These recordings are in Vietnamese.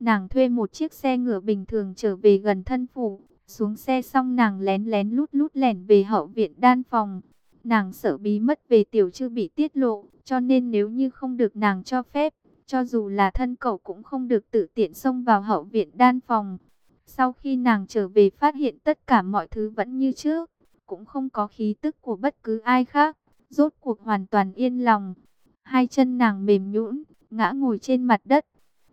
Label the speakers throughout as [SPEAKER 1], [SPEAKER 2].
[SPEAKER 1] Nàng thuê một chiếc xe ngựa bình thường trở về gần thân phủ. Xuống xe xong nàng lén lén lút lút lẻn về hậu viện đan phòng. Nàng sợ bí mất về tiểu chưa bị tiết lộ, cho nên nếu như không được nàng cho phép, cho dù là thân cậu cũng không được tự tiện xông vào hậu viện đan phòng. Sau khi nàng trở về phát hiện tất cả mọi thứ vẫn như trước, cũng không có khí tức của bất cứ ai khác, rốt cuộc hoàn toàn yên lòng. Hai chân nàng mềm nhũn, ngã ngồi trên mặt đất.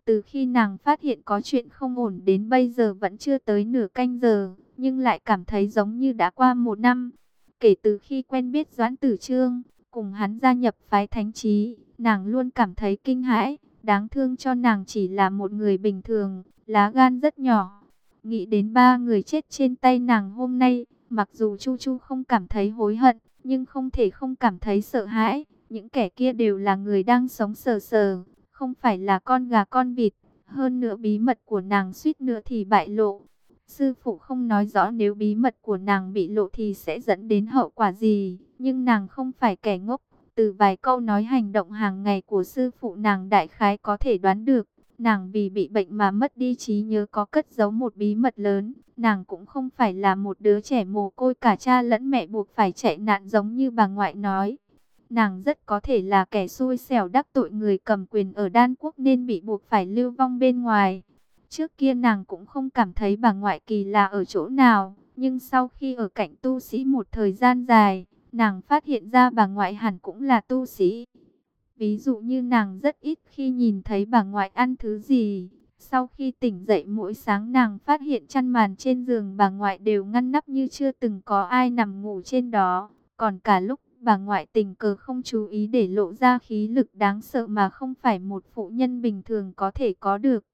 [SPEAKER 1] Từ khi nàng phát hiện có chuyện không ổn đến bây giờ vẫn chưa tới nửa canh giờ, nhưng lại cảm thấy giống như đã qua một năm. Kể từ khi quen biết Doãn Tử Trương, cùng hắn gia nhập phái thánh trí, nàng luôn cảm thấy kinh hãi, đáng thương cho nàng chỉ là một người bình thường, lá gan rất nhỏ. Nghĩ đến ba người chết trên tay nàng hôm nay, mặc dù Chu Chu không cảm thấy hối hận, nhưng không thể không cảm thấy sợ hãi. Những kẻ kia đều là người đang sống sờ sờ, không phải là con gà con vịt. Hơn nữa bí mật của nàng suýt nữa thì bại lộ. Sư phụ không nói rõ nếu bí mật của nàng bị lộ thì sẽ dẫn đến hậu quả gì. Nhưng nàng không phải kẻ ngốc. Từ vài câu nói hành động hàng ngày của sư phụ nàng đại khái có thể đoán được. Nàng vì bị bệnh mà mất đi trí nhớ có cất giấu một bí mật lớn. Nàng cũng không phải là một đứa trẻ mồ côi cả cha lẫn mẹ buộc phải chạy nạn giống như bà ngoại nói. Nàng rất có thể là kẻ xui xẻo đắc tội người cầm quyền ở Đan Quốc nên bị buộc phải lưu vong bên ngoài. Trước kia nàng cũng không cảm thấy bà ngoại kỳ là ở chỗ nào, nhưng sau khi ở cạnh tu sĩ một thời gian dài, nàng phát hiện ra bà ngoại hẳn cũng là tu sĩ. Ví dụ như nàng rất ít khi nhìn thấy bà ngoại ăn thứ gì. Sau khi tỉnh dậy mỗi sáng nàng phát hiện chăn màn trên giường bà ngoại đều ngăn nắp như chưa từng có ai nằm ngủ trên đó. Còn cả lúc bà ngoại tình cờ không chú ý để lộ ra khí lực đáng sợ mà không phải một phụ nhân bình thường có thể có được.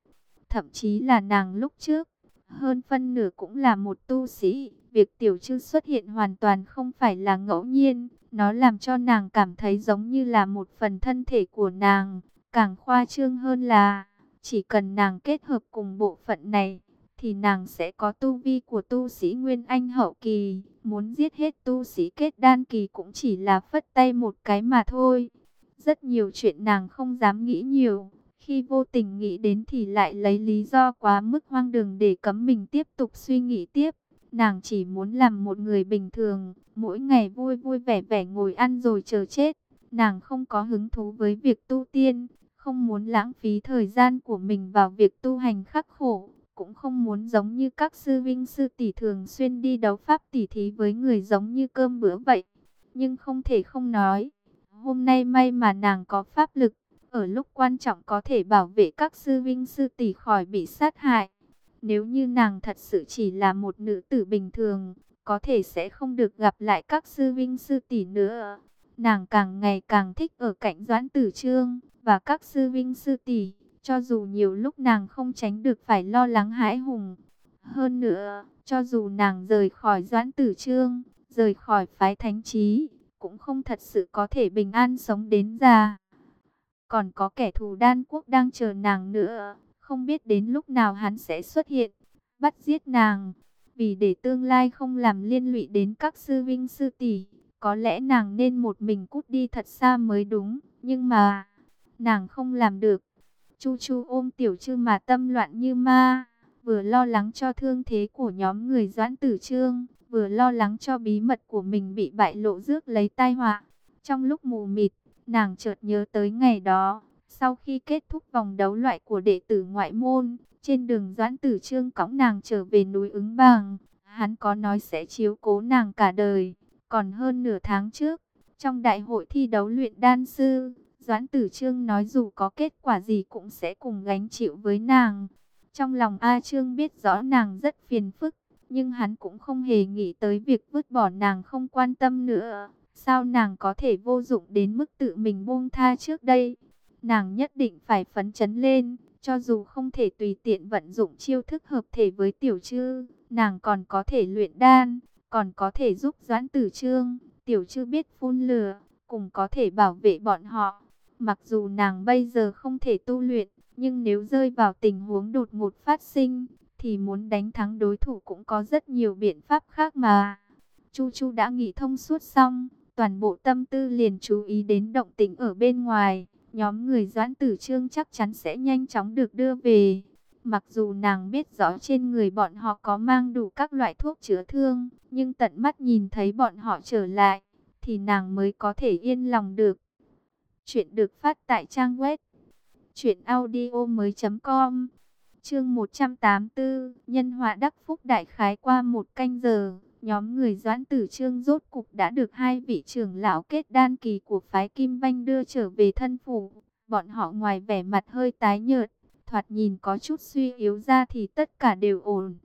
[SPEAKER 1] Thậm chí là nàng lúc trước, hơn phân nửa cũng là một tu sĩ. Việc tiểu chư xuất hiện hoàn toàn không phải là ngẫu nhiên. Nó làm cho nàng cảm thấy giống như là một phần thân thể của nàng. Càng khoa trương hơn là, chỉ cần nàng kết hợp cùng bộ phận này, thì nàng sẽ có tu vi của tu sĩ Nguyên Anh hậu kỳ. Muốn giết hết tu sĩ kết đan kỳ cũng chỉ là phất tay một cái mà thôi. Rất nhiều chuyện nàng không dám nghĩ nhiều. Khi vô tình nghĩ đến thì lại lấy lý do quá mức hoang đường để cấm mình tiếp tục suy nghĩ tiếp. Nàng chỉ muốn làm một người bình thường, mỗi ngày vui vui vẻ vẻ ngồi ăn rồi chờ chết. Nàng không có hứng thú với việc tu tiên, không muốn lãng phí thời gian của mình vào việc tu hành khắc khổ, cũng không muốn giống như các sư vinh sư tỷ thường xuyên đi đấu pháp tỷ thí với người giống như cơm bữa vậy. Nhưng không thể không nói, hôm nay may mà nàng có pháp lực, ở lúc quan trọng có thể bảo vệ các sư vinh sư tỷ khỏi bị sát hại. Nếu như nàng thật sự chỉ là một nữ tử bình thường, có thể sẽ không được gặp lại các sư vinh sư tỷ nữa. Nàng càng ngày càng thích ở cạnh Doãn Tử Trương và các sư vinh sư tỷ, cho dù nhiều lúc nàng không tránh được phải lo lắng hãi hùng. Hơn nữa, cho dù nàng rời khỏi Doãn Tử Trương, rời khỏi phái thánh trí, cũng không thật sự có thể bình an sống đến già. Còn có kẻ thù đan quốc đang chờ nàng nữa, không biết đến lúc nào hắn sẽ xuất hiện, bắt giết nàng. Vì để tương lai không làm liên lụy đến các sư vinh sư tỷ, có lẽ nàng nên một mình cút đi thật xa mới đúng. Nhưng mà, nàng không làm được. Chu Chu ôm tiểu trư mà tâm loạn như ma, vừa lo lắng cho thương thế của nhóm người doãn tử trương, vừa lo lắng cho bí mật của mình bị bại lộ rước lấy tai họa. Trong lúc mù mịt, nàng chợt nhớ tới ngày đó, sau khi kết thúc vòng đấu loại của đệ tử ngoại môn, trên đường Doãn Tử Trương cõng nàng trở về núi ứng bàng, hắn có nói sẽ chiếu cố nàng cả đời. Còn hơn nửa tháng trước, trong đại hội thi đấu luyện đan sư, Doãn Tử Trương nói dù có kết quả gì cũng sẽ cùng gánh chịu với nàng. Trong lòng A Trương biết rõ nàng rất phiền phức, nhưng hắn cũng không hề nghĩ tới việc vứt bỏ nàng không quan tâm nữa. Sao nàng có thể vô dụng đến mức tự mình buông tha trước đây? Nàng nhất định phải phấn chấn lên, cho dù không thể tùy tiện vận dụng chiêu thức hợp thể với tiểu trư, nàng còn có thể luyện đan, còn có thể giúp doãn tử trương, tiểu trư biết phun lửa, cùng có thể bảo vệ bọn họ. Mặc dù nàng bây giờ không thể tu luyện, nhưng nếu rơi vào tình huống đột ngột phát sinh, thì muốn đánh thắng đối thủ cũng có rất nhiều biện pháp khác mà. Chu Chu đã nghĩ thông suốt xong, toàn bộ tâm tư liền chú ý đến động tĩnh ở bên ngoài. Nhóm người Doãn Tử Trương chắc chắn sẽ nhanh chóng được đưa về. Mặc dù nàng biết rõ trên người bọn họ có mang đủ các loại thuốc chữa thương, nhưng tận mắt nhìn thấy bọn họ trở lại, thì nàng mới có thể yên lòng được. Chuyện được phát tại trang web truyệnaudiomoi.com. Chương 184, nhân họa đắc phúc đại khái qua một canh giờ, nhóm người Doãn Tử Trương rốt cục đã được hai vị trưởng lão kết đan kỳ của phái Kim Vanh đưa trở về thân phủ. Bọn họ ngoài vẻ mặt hơi tái nhợt, thoạt nhìn có chút suy yếu ra thì tất cả đều ổn.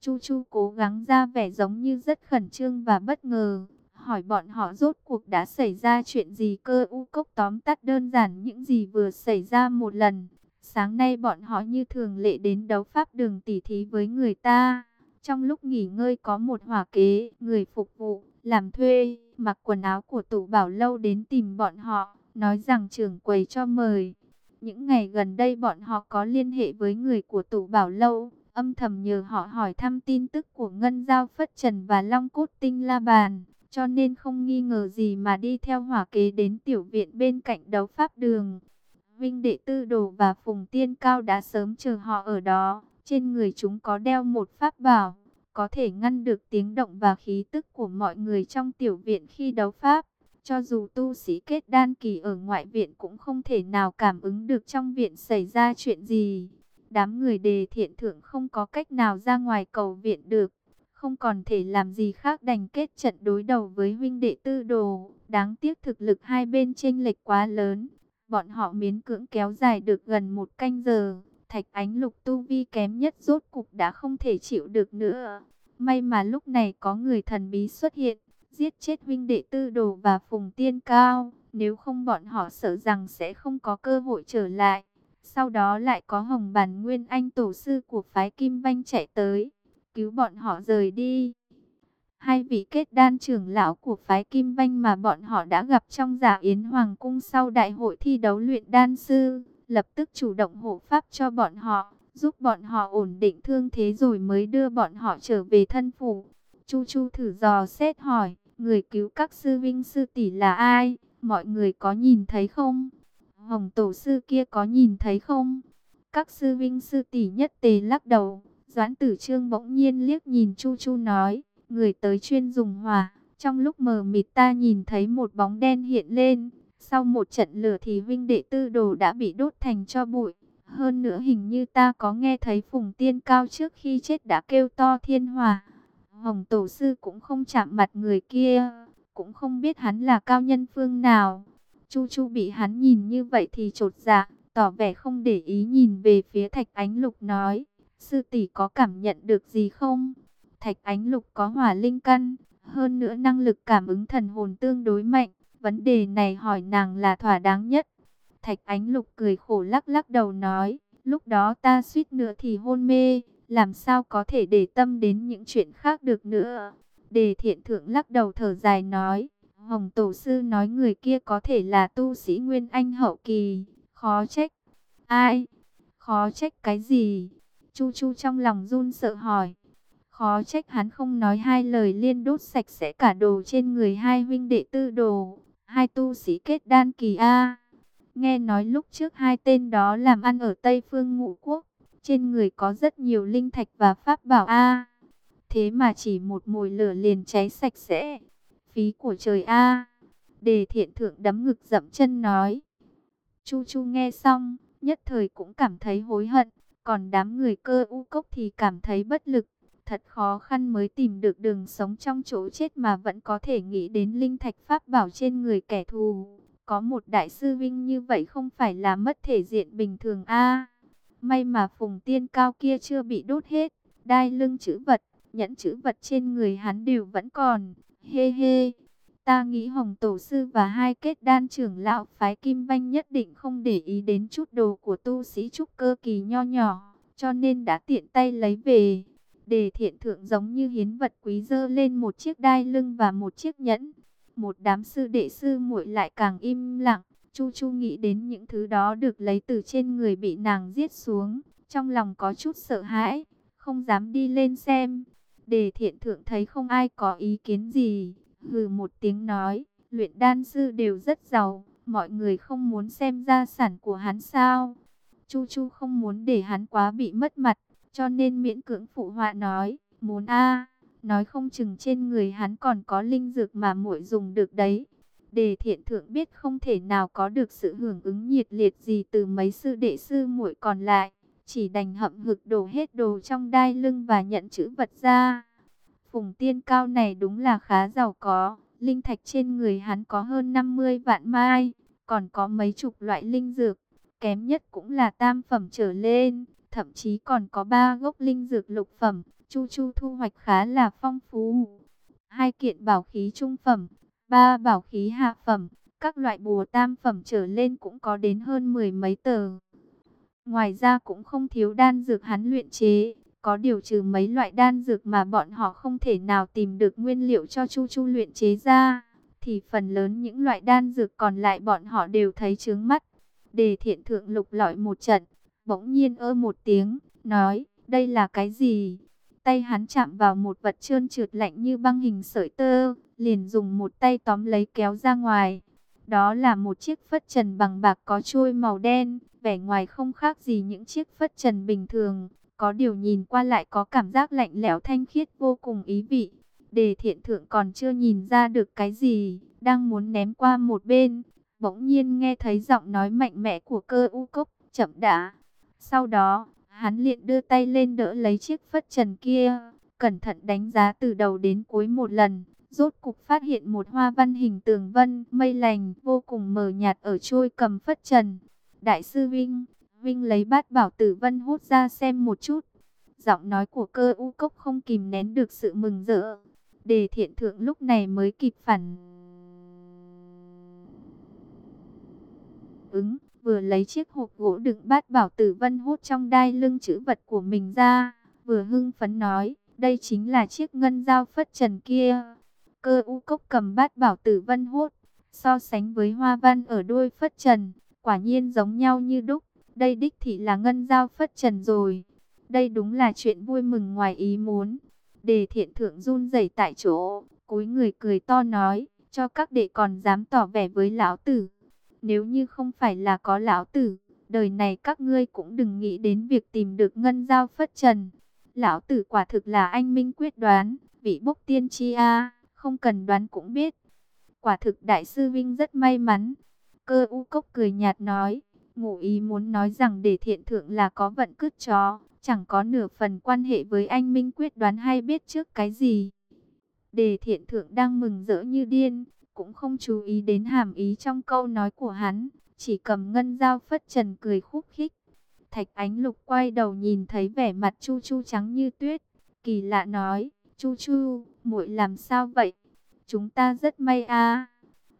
[SPEAKER 1] Chu Chu cố gắng ra vẻ giống như rất khẩn trương và bất ngờ, hỏi bọn họ rốt cuộc đã xảy ra chuyện gì cơ u cốc tóm tắt đơn giản những gì vừa xảy ra một lần. Sáng nay bọn họ như thường lệ đến đấu pháp đường tỉ thí với người ta. Trong lúc nghỉ ngơi có một hỏa kế, người phục vụ, làm thuê, mặc quần áo của tủ bảo lâu đến tìm bọn họ, nói rằng trưởng quầy cho mời. Những ngày gần đây bọn họ có liên hệ với người của tủ bảo lâu, âm thầm nhờ họ hỏi thăm tin tức của Ngân Giao Phất Trần và Long Cốt Tinh La Bàn, cho nên không nghi ngờ gì mà đi theo hỏa kế đến tiểu viện bên cạnh đấu pháp đường. Vinh đệ tư đồ và phùng tiên cao đã sớm chờ họ ở đó, trên người chúng có đeo một pháp bảo, có thể ngăn được tiếng động và khí tức của mọi người trong tiểu viện khi đấu pháp. Cho dù tu sĩ kết đan kỳ ở ngoại viện cũng không thể nào cảm ứng được trong viện xảy ra chuyện gì. Đám người đề thiện thượng không có cách nào ra ngoài cầu viện được. Không còn thể làm gì khác đành kết trận đối đầu với huynh đệ tư đồ. Đáng tiếc thực lực hai bên chênh lệch quá lớn. Bọn họ miến cưỡng kéo dài được gần một canh giờ. Thạch ánh lục tu vi kém nhất rốt cục đã không thể chịu được nữa. May mà lúc này có người thần bí xuất hiện giết chết huynh đệ tư đồ và phùng tiên cao, nếu không bọn họ sợ rằng sẽ không có cơ hội trở lại. Sau đó lại có hồng bản nguyên anh tổ sư của phái Kim Vanh chạy tới, cứu bọn họ rời đi. Hai vị kết đan trưởng lão của phái Kim Vanh mà bọn họ đã gặp trong giả yến hoàng cung sau đại hội thi đấu luyện đan sư, lập tức chủ động hộ pháp cho bọn họ, giúp bọn họ ổn định thương thế rồi mới đưa bọn họ trở về thân phủ. Chu Chu thử dò xét hỏi, Người cứu các sư vinh sư tỷ là ai? Mọi người có nhìn thấy không? Hồng tổ sư kia có nhìn thấy không? Các sư vinh sư tỷ nhất tề lắc đầu. Doãn tử trương bỗng nhiên liếc nhìn Chu Chu nói. Người tới chuyên dùng hỏa. Trong lúc mờ mịt ta nhìn thấy một bóng đen hiện lên. Sau một trận lửa thì vinh đệ tư đồ đã bị đốt thành cho bụi. Hơn nữa hình như ta có nghe thấy phùng tiên cao trước khi chết đã kêu to thiên hòa Hồng Tổ Sư cũng không chạm mặt người kia, cũng không biết hắn là cao nhân phương nào. Chu Chu bị hắn nhìn như vậy thì trột dạ, tỏ vẻ không để ý nhìn về phía Thạch Ánh Lục nói, sư tỷ có cảm nhận được gì không? Thạch Ánh Lục có hỏa linh căn, hơn nữa năng lực cảm ứng thần hồn tương đối mạnh, vấn đề này hỏi nàng là thỏa đáng nhất. Thạch Ánh Lục cười khổ lắc lắc đầu nói, lúc đó ta suýt nữa thì hôn mê, làm sao có thể để tâm đến những chuyện khác được nữa. Đề thiện thượng lắc đầu thở dài nói, Hồng Tổ Sư nói người kia có thể là tu sĩ Nguyên Anh hậu kỳ, khó trách. Ai? Khó trách cái gì? Chu Chu trong lòng run sợ hỏi. Khó trách hắn không nói hai lời liên đốt sạch sẽ cả đồ trên người hai huynh đệ tư đồ, hai tu sĩ kết đan kỳ A. Nghe nói lúc trước hai tên đó làm ăn ở Tây Phương Ngũ Quốc, trên người có rất nhiều linh thạch và pháp bảo A. thế mà chỉ một mồi lửa liền cháy sạch sẽ. Phí của trời A. Đề thiện thượng đấm ngực dậm chân nói. Chu Chu nghe xong, nhất thời cũng cảm thấy hối hận. Còn đám người cơ u cốc thì cảm thấy bất lực. Thật khó khăn mới tìm được đường sống trong chỗ chết mà vẫn có thể nghĩ đến linh thạch pháp bảo trên người kẻ thù. Có một đại sư vinh như vậy không phải là mất thể diện bình thường a May mà phùng tiên cao kia chưa bị đốt hết. Đai lưng chữ vật, nhẫn chữ vật trên người hắn đều vẫn còn. Hê hê. Ta nghĩ Hồng Tổ Sư và hai kết đan trưởng lão phái Kim Vanh nhất định không để ý đến chút đồ của tu sĩ trúc cơ kỳ nho nhỏ, cho nên đã tiện tay lấy về. Đề thiện thượng giống như hiến vật quý dơ lên một chiếc đai lưng và một chiếc nhẫn. Một đám sư đệ sư muội lại càng im lặng. Chu Chu nghĩ đến những thứ đó được lấy từ trên người bị nàng giết xuống, trong lòng có chút sợ hãi, không dám đi lên xem. Đề thiện thượng thấy không ai có ý kiến gì, hừ một tiếng nói, luyện đan sư đều rất giàu, mọi người không muốn xem gia sản của hắn sao. Chu Chu không muốn để hắn quá bị mất mặt, cho nên miễn cưỡng phụ họa nói, muốn a, nói không chừng trên người hắn còn có linh dược mà muội dùng được đấy. Đề thiện thượng biết không thể nào có được sự hưởng ứng nhiệt liệt gì từ mấy sư đệ sư muội còn lại, chỉ đành hậm hực đổ hết đồ trong đai lưng và nhận chữ vật ra. Phùng tiên cao này đúng là khá giàu có, linh thạch trên người hắn có hơn 50 vạn mai, còn có mấy chục loại linh dược, kém nhất cũng là tam phẩm trở lên, thậm chí còn có ba gốc linh dược lục phẩm, Chu Chu thu hoạch khá là phong phú. Hai kiện bảo khí trung phẩm, ba bảo khí hạ phẩm, các loại bùa tam phẩm trở lên cũng có đến hơn mười mấy tờ. Ngoài ra cũng không thiếu đan dược hắn luyện chế, có điều trừ mấy loại đan dược mà bọn họ không thể nào tìm được nguyên liệu cho Chu Chu luyện chế ra, thì phần lớn những loại đan dược còn lại bọn họ đều thấy chướng mắt. Đề thiện thượng lục lọi một trận, bỗng nhiên ơ một tiếng, nói, đây là cái gì? Tay hắn chạm vào một vật trơn trượt lạnh như băng hình sợi tơ, liền dùng một tay tóm lấy kéo ra ngoài. Đó là một chiếc phất trần bằng bạc có trôi màu đen, vẻ ngoài không khác gì những chiếc phất trần bình thường. Có điều nhìn qua lại có cảm giác lạnh lẽo thanh khiết vô cùng ý vị. Đề thiện thượng còn chưa nhìn ra được cái gì, đang muốn ném qua một bên. Bỗng nhiên nghe thấy giọng nói mạnh mẽ của cơ u cốc, chậm đã. Sau đó, hắn liền đưa tay lên đỡ lấy chiếc phất trần kia, cẩn thận đánh giá từ đầu đến cuối một lần. Rốt cục phát hiện một hoa văn hình tường vân, mây lành, vô cùng mờ nhạt ở trôi cầm phất trần. Đại sư Vinh, Vinh lấy bát bảo tử vân hút ra xem một chút. Giọng nói của cơ u cốc không kìm nén được sự mừng rỡ. Đề thiện thượng lúc này mới kịp phản. Ứng, vừa lấy chiếc hộp gỗ đựng bát bảo tử vân hút trong đai lưng chữ vật của mình ra. Vừa hưng phấn nói, đây chính là chiếc ngân dao phất trần kia. Cơ u cốc cầm bát bảo tử vân hút, so sánh với hoa văn ở đôi phất trần, quả nhiên giống nhau như đúc. Đây đích thị là ngân giao phất trần rồi. Đây đúng là chuyện vui mừng ngoài ý muốn. Đề thiện thượng run rẩy tại chỗ, cúi người cười to nói, cho các đệ còn dám tỏ vẻ với lão tử. Nếu như không phải là có lão tử, đời này các ngươi cũng đừng nghĩ đến việc tìm được ngân giao phất trần. Lão tử quả thực là anh minh quyết đoán, vị bốc tiên chi a, không cần đoán cũng biết. Quả thực đại sư Vinh rất may mắn. Cơ u cốc cười nhạt nói, ngụ ý muốn nói rằng để thiện thượng là có vận cướp chó, chẳng có nửa phần quan hệ với anh Minh quyết đoán hay biết trước cái gì. Đề thiện thượng đang mừng rỡ như điên, cũng không chú ý đến hàm ý trong câu nói của hắn, chỉ cầm ngân dao phất trần cười khúc khích. Thạch ánh lục quay đầu nhìn thấy vẻ mặt chu chu trắng như tuyết, kỳ lạ nói, chu chu, muội làm sao vậy? Chúng ta rất may a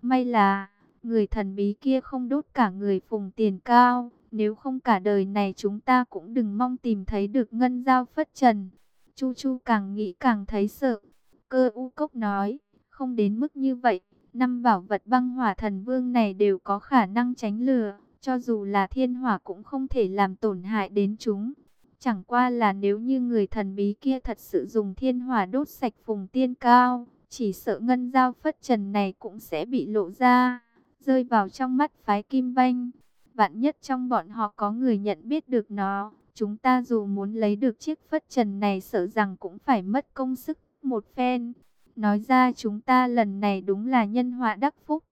[SPEAKER 1] may là Người thần bí kia không đốt cả người phùng tiền cao, nếu không cả đời này chúng ta cũng đừng mong tìm thấy được ngân giao phất trần. Chu Chu càng nghĩ càng thấy sợ. Cơ u cốc nói, không đến mức như vậy, năm bảo vật băng hỏa thần vương này đều có khả năng tránh lừa, cho dù là thiên hỏa cũng không thể làm tổn hại đến chúng. Chẳng qua là nếu như người thần bí kia thật sự dùng thiên hỏa đốt sạch phùng tiên cao, chỉ sợ ngân giao phất trần này cũng sẽ bị lộ ra rơi vào trong mắt phái kim Banh. Vạn nhất trong bọn họ có người nhận biết được nó, chúng ta dù muốn lấy được chiếc phất trần này sợ rằng cũng phải mất công sức một phen. Nói ra chúng ta lần này đúng là nhân họa đắc phúc.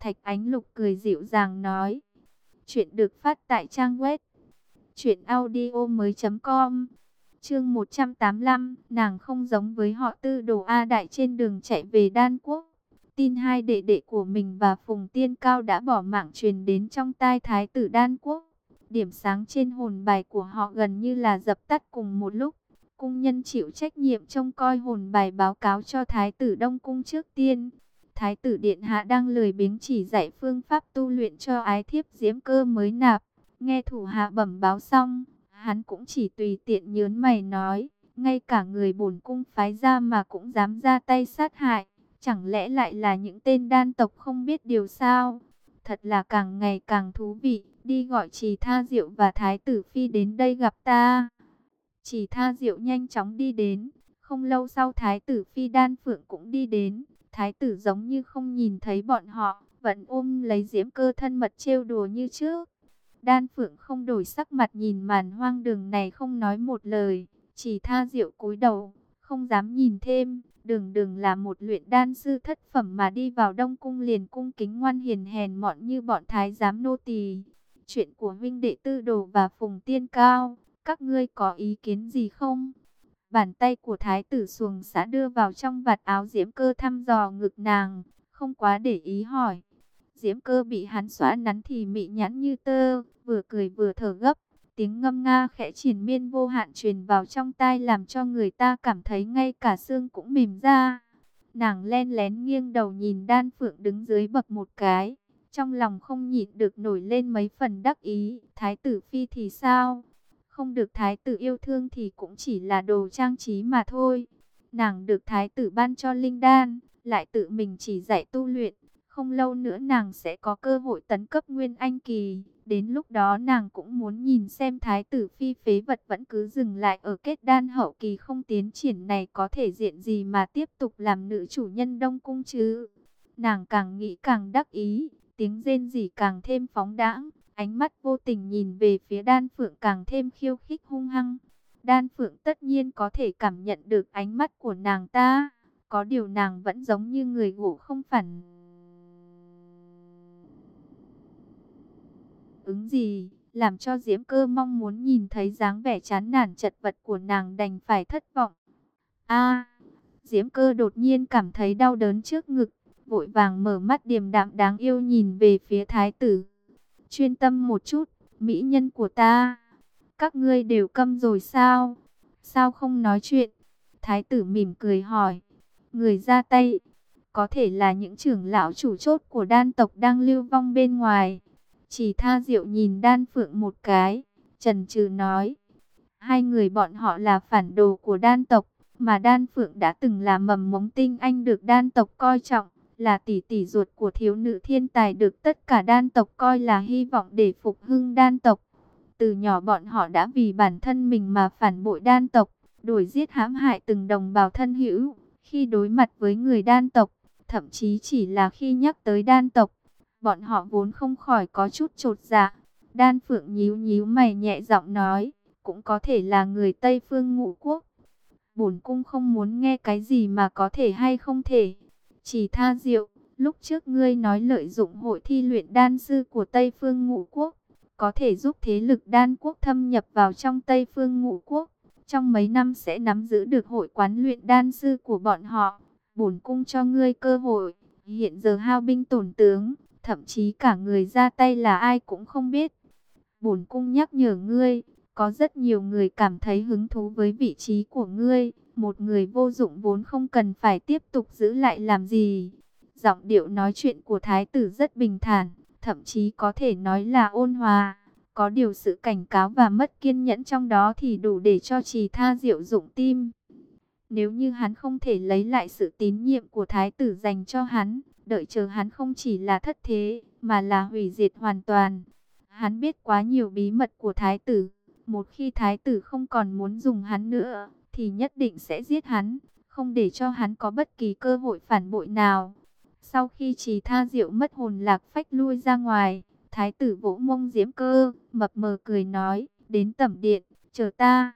[SPEAKER 1] Thạch Ánh Lục cười dịu dàng nói. Chuyện được phát tại trang web truyệnaudiomoi.com. Chương 185, nàng không giống với họ Tư Đồ A Đại trên đường chạy về Đan Quốc. Tin hai đệ đệ của mình và Phùng Tiên Cao đã bỏ mạng truyền đến trong tai Thái tử Đan Quốc. Điểm sáng trên hồn bài của họ gần như là dập tắt cùng một lúc. Cung nhân chịu trách nhiệm trông coi hồn bài báo cáo cho Thái tử Đông Cung trước tiên. Thái tử Điện Hạ đang lười biếng chỉ dạy phương pháp tu luyện cho ái thiếp diễm cơ mới nạp. Nghe thủ hạ bẩm báo xong, hắn cũng chỉ tùy tiện nhớn mày nói, ngay cả người bổn cung phái ra mà cũng dám ra tay sát hại. Chẳng lẽ lại là những tên đan tộc không biết điều sao? Thật là càng ngày càng thú vị. Đi gọi trì tha diệu và thái tử phi đến đây gặp ta. Trì tha diệu nhanh chóng đi đến. Không lâu sau thái tử phi đan phượng cũng đi đến. Thái tử giống như không nhìn thấy bọn họ. Vẫn ôm lấy diễm cơ thân mật trêu đùa như trước. Đan Phượng không đổi sắc mặt nhìn màn hoang đường này không nói một lời, chỉ tha rượu cúi đầu, không dám nhìn thêm. Đường đường là một luyện đan sư thất phẩm mà đi vào đông cung liền cung kính ngoan hiền hèn mọn như bọn thái giám nô tỳ. Chuyện của huynh đệ tư đồ và phùng tiên cao, các ngươi có ý kiến gì không? Bàn tay của thái tử xuồng xã đưa vào trong vạt áo diễm cơ thăm dò ngực nàng, không quá để ý hỏi. Diễm cơ bị hắn xóa nắn thì mị nhãn như tơ, vừa cười vừa thở gấp. Tiếng ngâm nga khẽ triển miên vô hạn truyền vào trong tai làm cho người ta cảm thấy ngay cả xương cũng mềm ra. Nàng len lén nghiêng đầu nhìn đan phượng đứng dưới bậc một cái. Trong lòng không nhịn được nổi lên mấy phần đắc ý. Thái tử phi thì sao? Không được thái tử yêu thương thì cũng chỉ là đồ trang trí mà thôi. Nàng được thái tử ban cho linh đan, lại tự mình chỉ dạy tu luyện. Không lâu nữa nàng sẽ có cơ hội tấn cấp Nguyên Anh Kỳ. Đến lúc đó nàng cũng muốn nhìn xem thái tử phi phế vật vẫn cứ dừng lại ở kết đan hậu kỳ không tiến triển này có thể diện gì mà tiếp tục làm nữ chủ nhân đông cung chứ. Nàng càng nghĩ càng đắc ý, tiếng rên rỉ càng thêm phóng đãng, ánh mắt vô tình nhìn về phía đan phượng càng thêm khiêu khích hung hăng. Đan phượng tất nhiên có thể cảm nhận được ánh mắt của nàng ta, có điều nàng vẫn giống như người ngủ không phản ứng gì, làm cho Diễm Cơ mong muốn nhìn thấy dáng vẻ chán nản chật vật của nàng đành phải thất vọng. A, Diễm Cơ đột nhiên cảm thấy đau đớn trước ngực, vội vàng mở mắt điềm đạm đáng yêu nhìn về phía thái tử. Chuyên tâm một chút, mỹ nhân của ta. Các ngươi đều câm rồi sao? Sao không nói chuyện? Thái tử mỉm cười hỏi. Người ra tay, có thể là những trưởng lão chủ chốt của đan tộc đang lưu vong bên ngoài. Chỉ tha diệu nhìn đan phượng một cái, trần trừ nói. Hai người bọn họ là phản đồ của đan tộc, mà đan phượng đã từng là mầm mống tinh anh được đan tộc coi trọng, là tỷ tỷ ruột của thiếu nữ thiên tài được tất cả đan tộc coi là hy vọng để phục hưng đan tộc. Từ nhỏ bọn họ đã vì bản thân mình mà phản bội đan tộc, đuổi giết hãm hại từng đồng bào thân hữu. Khi đối mặt với người đan tộc, thậm chí chỉ là khi nhắc tới đan tộc, bọn họ vốn không khỏi có chút trột dạ. Đan Phượng nhíu nhíu mày nhẹ giọng nói, cũng có thể là người Tây Phương ngũ quốc. Bổn cung không muốn nghe cái gì mà có thể hay không thể. Chỉ tha diệu, lúc trước ngươi nói lợi dụng hội thi luyện đan sư của Tây Phương ngũ quốc, có thể giúp thế lực đan quốc thâm nhập vào trong Tây Phương ngũ quốc. Trong mấy năm sẽ nắm giữ được hội quán luyện đan sư của bọn họ. Bổn cung cho ngươi cơ hội, hiện giờ hao binh tổn tướng, thậm chí cả người ra tay là ai cũng không biết. Bổn cung nhắc nhở ngươi, có rất nhiều người cảm thấy hứng thú với vị trí của ngươi, một người vô dụng vốn không cần phải tiếp tục giữ lại làm gì. Giọng điệu nói chuyện của thái tử rất bình thản, thậm chí có thể nói là ôn hòa. Có điều sự cảnh cáo và mất kiên nhẫn trong đó thì đủ để cho trì tha diệu dụng tim. Nếu như hắn không thể lấy lại sự tín nhiệm của thái tử dành cho hắn, đợi chờ hắn không chỉ là thất thế, mà là hủy diệt hoàn toàn. Hắn biết quá nhiều bí mật của thái tử, một khi thái tử không còn muốn dùng hắn nữa, thì nhất định sẽ giết hắn, không để cho hắn có bất kỳ cơ hội phản bội nào. Sau khi trì tha diệu mất hồn lạc phách lui ra ngoài, thái tử vỗ mông diễm cơ, mập mờ cười nói, đến tẩm điện, chờ ta.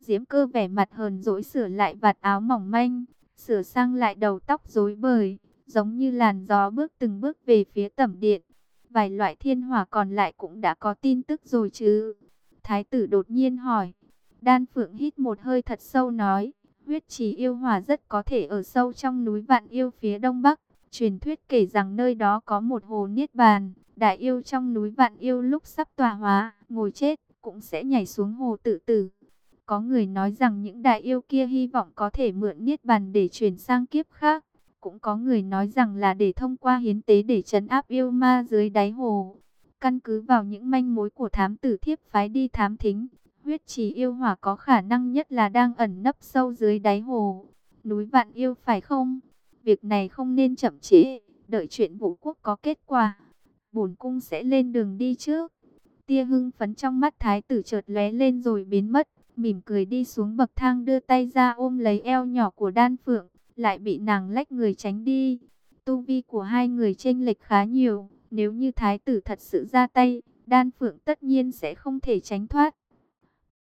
[SPEAKER 1] Diễm cơ vẻ mặt hờn dỗi sửa lại vạt áo mỏng manh, sửa sang lại đầu tóc rối bời, giống như làn gió bước từng bước về phía tẩm điện. Vài loại thiên hỏa còn lại cũng đã có tin tức rồi chứ. Thái tử đột nhiên hỏi. Đan Phượng hít một hơi thật sâu nói. Huyết trì yêu hỏa rất có thể ở sâu trong núi vạn yêu phía đông bắc. Truyền thuyết kể rằng nơi đó có một hồ niết bàn. Đại yêu trong núi vạn yêu lúc sắp tòa hóa, ngồi chết, cũng sẽ nhảy xuống hồ tự tử. Có người nói rằng những đại yêu kia hy vọng có thể mượn niết bàn để chuyển sang kiếp khác. Cũng có người nói rằng là để thông qua hiến tế để trấn áp yêu ma dưới đáy hồ. Căn cứ vào những manh mối của thám tử thiếp phái đi thám thính, huyết trì yêu hỏa có khả năng nhất là đang ẩn nấp sâu dưới đáy hồ. Núi vạn yêu phải không? Việc này không nên chậm trễ, đợi chuyện vũ quốc có kết quả. Bổn cung sẽ lên đường đi trước. Tia hưng phấn trong mắt thái tử chợt lóe lên rồi biến mất, mỉm cười đi xuống bậc thang đưa tay ra ôm lấy eo nhỏ của đan phượng lại bị nàng lách người tránh đi. Tu vi của hai người chênh lệch khá nhiều, nếu như thái tử thật sự ra tay, Đan Phượng tất nhiên sẽ không thể tránh thoát.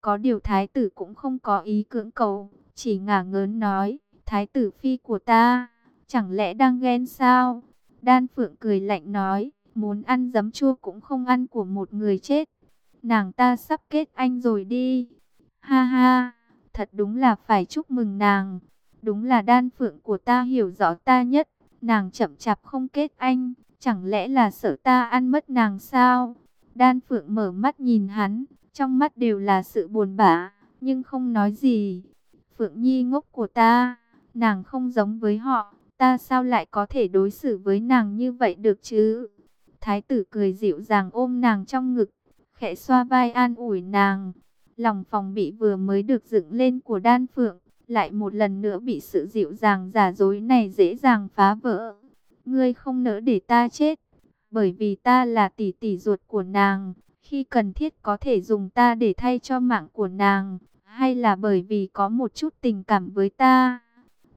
[SPEAKER 1] Có điều thái tử cũng không có ý cưỡng cầu, chỉ ngả ngớn nói, thái tử phi của ta, chẳng lẽ đang ghen sao? Đan Phượng cười lạnh nói, muốn ăn giấm chua cũng không ăn của một người chết. Nàng ta sắp kết anh rồi đi. Ha ha, thật đúng là phải chúc mừng nàng. Đúng là đan phượng của ta hiểu rõ ta nhất. Nàng chậm chạp không kết anh, chẳng lẽ là sợ ta ăn mất nàng sao? Đan phượng mở mắt nhìn hắn, trong mắt đều là sự buồn bã, nhưng không nói gì. Phượng nhi ngốc của ta, nàng không giống với họ, ta sao lại có thể đối xử với nàng như vậy được chứ? Thái tử cười dịu dàng ôm nàng trong ngực, khẽ xoa vai an ủi nàng. Lòng phòng bị vừa mới được dựng lên của đan phượng, lại một lần nữa bị sự dịu dàng giả dối này dễ dàng phá vỡ. Ngươi không nỡ để ta chết, bởi vì ta là tỷ tỷ ruột của nàng, khi cần thiết có thể dùng ta để thay cho mạng của nàng, hay là bởi vì có một chút tình cảm với ta.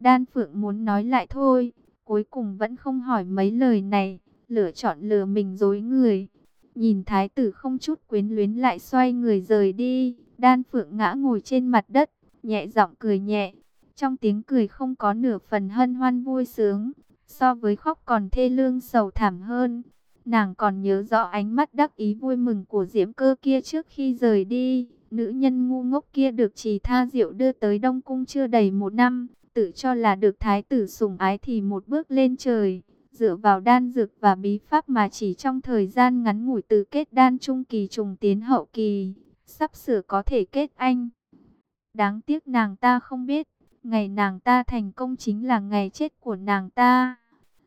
[SPEAKER 1] Đan Phượng muốn nói lại thôi, cuối cùng vẫn không hỏi mấy lời này, lựa chọn lừa mình dối người. Nhìn thái tử không chút quyến luyến lại xoay người rời đi, đan phượng ngã ngồi trên mặt đất, nhẹ giọng cười nhẹ. Trong tiếng cười không có nửa phần hân hoan vui sướng, so với khóc còn thê lương sầu thảm hơn. Nàng còn nhớ rõ ánh mắt đắc ý vui mừng của diễm cơ kia trước khi rời đi. Nữ nhân ngu ngốc kia được trì tha diệu đưa tới Đông Cung chưa đầy một năm, tự cho là được thái tử sủng ái thì một bước lên trời dựa vào đan dược và bí pháp mà chỉ trong thời gian ngắn ngủi từ kết đan trung kỳ trùng tiến hậu kỳ, sắp sửa có thể kết anh. Đáng tiếc nàng ta không biết, ngày nàng ta thành công chính là ngày chết của nàng ta.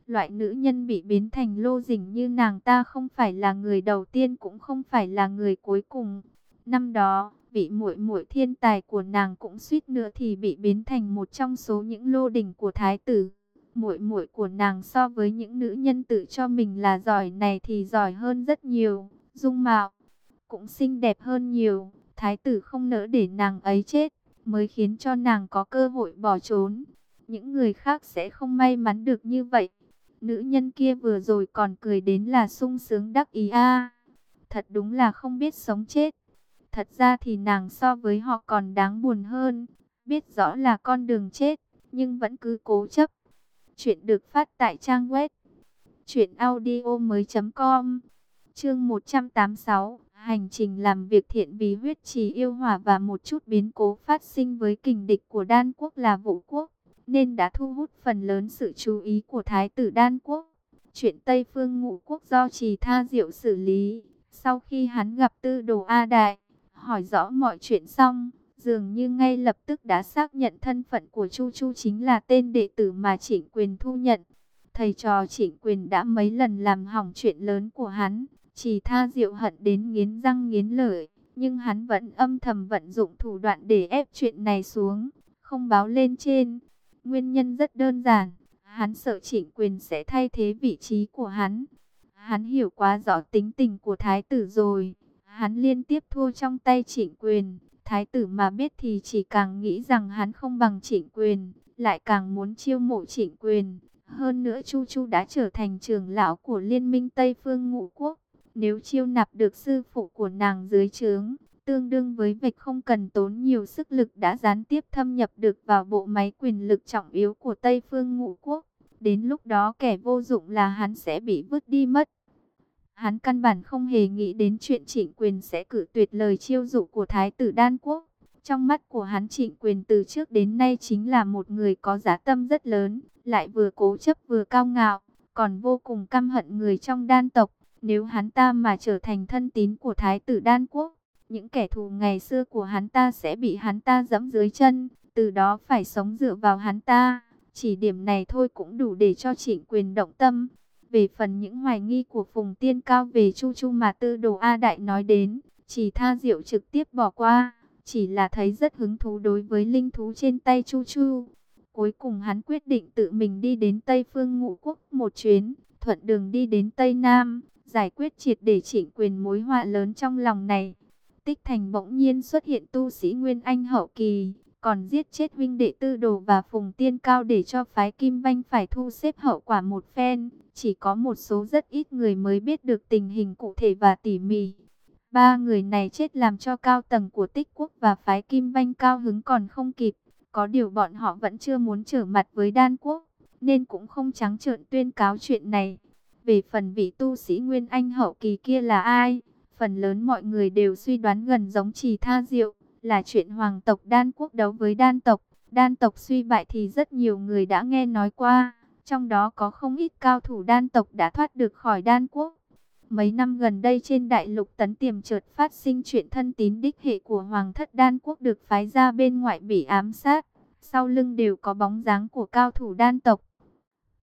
[SPEAKER 1] Loại nữ nhân bị biến thành lô dình như nàng ta không phải là người đầu tiên cũng không phải là người cuối cùng. Năm đó, vị muội muội thiên tài của nàng cũng suýt nữa thì bị biến thành một trong số những lô đỉnh của thái tử muội muội của nàng so với những nữ nhân tự cho mình là giỏi này thì giỏi hơn rất nhiều, dung mạo cũng xinh đẹp hơn nhiều, thái tử không nỡ để nàng ấy chết, mới khiến cho nàng có cơ hội bỏ trốn. Những người khác sẽ không may mắn được như vậy. Nữ nhân kia vừa rồi còn cười đến là sung sướng đắc ý a. thật đúng là không biết sống chết. Thật ra thì nàng so với họ còn đáng buồn hơn, biết rõ là con đường chết, nhưng vẫn cứ cố chấp. Chuyện được phát tại trang web truyệnaudiomoi.com. Chương 186, hành trình làm việc thiện vì huyết trì yêu hỏa và một chút biến cố phát sinh với kình địch của Đan quốc là Vũ quốc, nên đã thu hút phần lớn sự chú ý của thái tử Đan quốc. Chuyện Tây Phương Ngũ quốc do Trì Tha Diệu xử lý, sau khi hắn gặp Tư Đồ A Đại, hỏi rõ mọi chuyện xong, dường như ngay lập tức đã xác nhận thân phận của Chu Chu chính là tên đệ tử mà Trịnh Quyền thu nhận. Thầy trò Trịnh Quyền đã mấy lần làm hỏng chuyện lớn của hắn, chỉ tha diệu hận đến nghiến răng nghiến lợi, nhưng hắn vẫn âm thầm vận dụng thủ đoạn để ép chuyện này xuống, không báo lên trên. Nguyên nhân rất đơn giản, hắn sợ Trịnh Quyền sẽ thay thế vị trí của hắn. Hắn hiểu quá rõ tính tình của thái tử rồi, hắn liên tiếp thua trong tay Trịnh Quyền Thái tử mà biết thì chỉ càng nghĩ rằng hắn không bằng trịnh quyền, lại càng muốn chiêu mộ trịnh quyền. Hơn nữa Chu Chu đã trở thành trưởng lão của Liên minh Tây Phương Ngũ Quốc. Nếu chiêu nạp được sư phụ của nàng dưới trướng, tương đương với việc không cần tốn nhiều sức lực đã gián tiếp thâm nhập được vào bộ máy quyền lực trọng yếu của Tây Phương Ngũ Quốc. Đến lúc đó kẻ vô dụng là hắn sẽ bị vứt đi mất. Hắn căn bản không hề nghĩ đến chuyện trịnh quyền sẽ cử tuyệt lời chiêu dụ của Thái tử Đan Quốc. Trong mắt của hắn trịnh quyền từ trước đến nay chính là một người có giá tâm rất lớn, lại vừa cố chấp vừa cao ngạo, còn vô cùng căm hận người trong đan tộc. Nếu hắn ta mà trở thành thân tín của Thái tử Đan Quốc, những kẻ thù ngày xưa của hắn ta sẽ bị hắn ta dẫm dưới chân, từ đó phải sống dựa vào hắn ta. Chỉ điểm này thôi cũng đủ để cho trịnh quyền động tâm. Về phần những hoài nghi của Phùng Tiên Cao về Chu Chu mà tư đồ A Đại nói đến, chỉ tha diệu trực tiếp bỏ qua, chỉ là thấy rất hứng thú đối với linh thú trên tay Chu Chu. Cuối cùng hắn quyết định tự mình đi đến Tây Phương Ngũ Quốc một chuyến, thuận đường đi đến Tây Nam, giải quyết triệt để chỉnh quyền mối họa lớn trong lòng này. Tích Thành bỗng nhiên xuất hiện tu sĩ Nguyên Anh hậu kỳ, còn giết chết huynh đệ tư đồ và phùng tiên cao để cho phái Kim Banh phải thu xếp hậu quả một phen. Chỉ có một số rất ít người mới biết được tình hình cụ thể và tỉ mỉ. Ba người này chết làm cho cao tầng của tích quốc và phái Kim Banh cao hứng còn không kịp. Có điều bọn họ vẫn chưa muốn trở mặt với đan quốc, nên cũng không trắng trợn tuyên cáo chuyện này. Về phần vị tu sĩ Nguyên Anh hậu kỳ kia là ai? Phần lớn mọi người đều suy đoán gần giống trì tha diệu, là chuyện hoàng tộc đan quốc đấu với đan tộc. Đan tộc suy bại thì rất nhiều người đã nghe nói qua, trong đó có không ít cao thủ đan tộc đã thoát được khỏi đan quốc. Mấy năm gần đây trên đại lục tấn tiềm chợt phát sinh chuyện thân tín đích hệ của Hoàng thất đan quốc được phái ra bên ngoại bị ám sát. Sau lưng đều có bóng dáng của cao thủ đan tộc.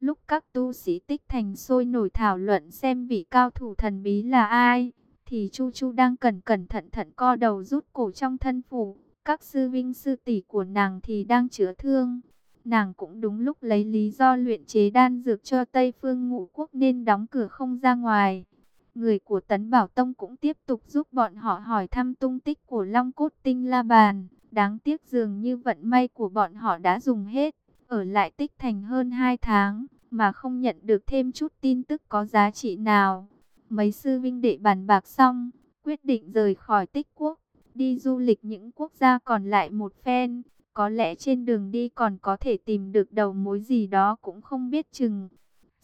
[SPEAKER 1] Lúc các tu sĩ tích thành sôi nổi thảo luận xem vị cao thủ thần bí là ai, thì Chu Chu đang cẩn cẩn thận thận co đầu rút cổ trong thân phủ. Các sư vinh sư tỷ của nàng thì đang chữa thương. Nàng cũng đúng lúc lấy lý do luyện chế đan dược cho Tây Phương Ngũ Quốc nên đóng cửa không ra ngoài. Người của Tấn Bảo Tông cũng tiếp tục giúp bọn họ hỏi thăm tung tích của Long Cốt Tinh La Bàn. Đáng tiếc dường như vận may của bọn họ đã dùng hết. Ở lại tích thành hơn 2 tháng mà không nhận được thêm chút tin tức có giá trị nào. Mấy sư vinh đệ bàn bạc xong, quyết định rời khỏi tích quốc, đi du lịch những quốc gia còn lại một phen. Có lẽ trên đường đi còn có thể tìm được đầu mối gì đó cũng không biết chừng.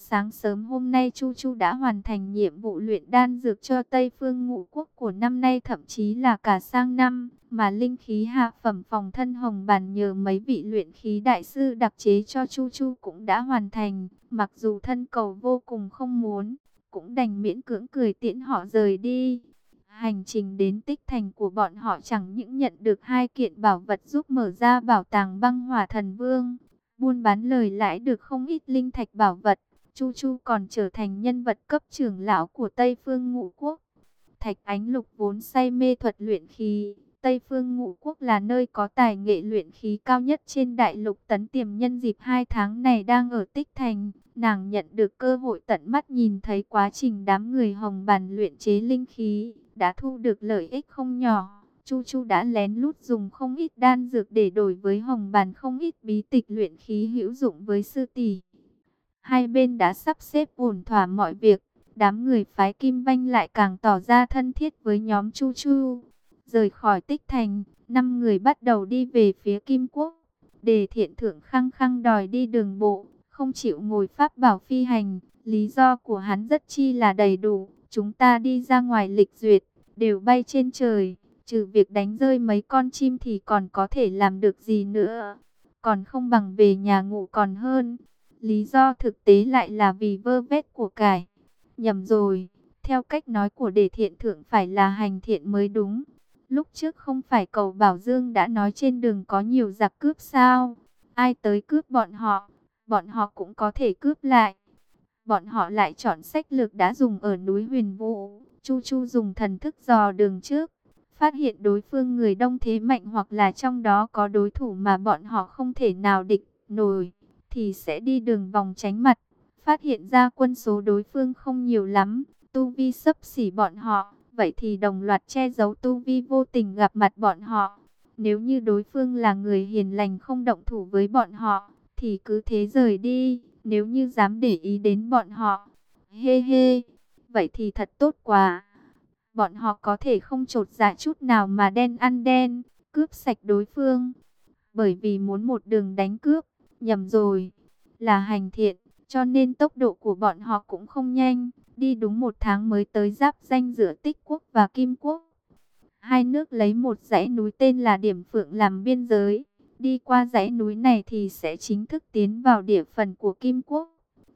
[SPEAKER 1] Sáng sớm hôm nay Chu Chu đã hoàn thành nhiệm vụ luyện đan dược cho Tây Phương Ngũ Quốc của năm nay thậm chí là cả sang năm, mà linh khí hạ phẩm phòng thân hồng bàn nhờ mấy vị luyện khí đại sư đặc chế cho Chu Chu cũng đã hoàn thành, mặc dù thân cầu vô cùng không muốn, cũng đành miễn cưỡng cười tiễn họ rời đi. Hành trình đến tích thành của bọn họ chẳng những nhận được hai kiện bảo vật giúp mở ra bảo tàng băng hỏa thần vương, buôn bán lời lãi được không ít linh thạch bảo vật Chu Chu còn trở thành nhân vật cấp trưởng lão của Tây Phương Ngũ Quốc. Thạch Ánh Lục vốn say mê thuật luyện khí. Tây Phương Ngũ Quốc là nơi có tài nghệ luyện khí cao nhất trên đại lục tấn tiềm nhân dịp hai tháng này đang ở Tích Thành. Nàng nhận được cơ hội tận mắt nhìn thấy quá trình đám người hồng bàn luyện chế linh khí, đã thu được lợi ích không nhỏ. Chu Chu đã lén lút dùng không ít đan dược để đổi với hồng bàn không ít bí tịch luyện khí hữu dụng với sư tỷ. Hai bên đã sắp xếp ổn thỏa mọi việc. Đám người phái Kim Banh lại càng tỏ ra thân thiết với nhóm Chu Chu. Rời khỏi tích thành, năm người bắt đầu đi về phía Kim Quốc. Đề thiện thượng khăng khăng đòi đi đường bộ, không chịu ngồi pháp bảo phi hành. Lý do của hắn rất chi là đầy đủ. Chúng ta đi ra ngoài lịch duyệt, đều bay trên trời. Trừ việc đánh rơi mấy con chim thì còn có thể làm được gì nữa. Còn không bằng về nhà ngủ còn hơn. Lý do thực tế lại là vì vơ vét của cải. Nhầm rồi, theo cách nói của đề thiện thượng phải là hành thiện mới đúng. Lúc trước không phải cầu Bảo Dương đã nói trên đường có nhiều giặc cướp sao? Ai tới cướp bọn họ, bọn họ cũng có thể cướp lại. Bọn họ lại chọn sách lược đã dùng ở núi huyền vũ. Chu Chu dùng thần thức dò đường trước. Phát hiện đối phương người đông thế mạnh hoặc là trong đó có đối thủ mà bọn họ không thể nào địch nổi thì sẽ đi đường vòng tránh mặt. Phát hiện ra quân số đối phương không nhiều lắm, tu vi sấp xỉ bọn họ, vậy thì đồng loạt che giấu tu vi vô tình gặp mặt bọn họ. Nếu như đối phương là người hiền lành không động thủ với bọn họ, thì cứ thế rời đi, nếu như dám để ý đến bọn họ. Hê hê, vậy thì thật tốt quá. Bọn họ có thể không trột dạ chút nào mà đen ăn đen, cướp sạch đối phương. Bởi vì muốn một đường đánh cướp, Nhầm rồi, là hành thiện, cho nên tốc độ của bọn họ cũng không nhanh. Đi đúng một tháng mới tới giáp danh giữa Tích Quốc và Kim Quốc. Hai nước lấy một dãy núi tên là Điểm Phượng làm biên giới. Đi qua dãy núi này thì sẽ chính thức tiến vào địa phần của Kim Quốc.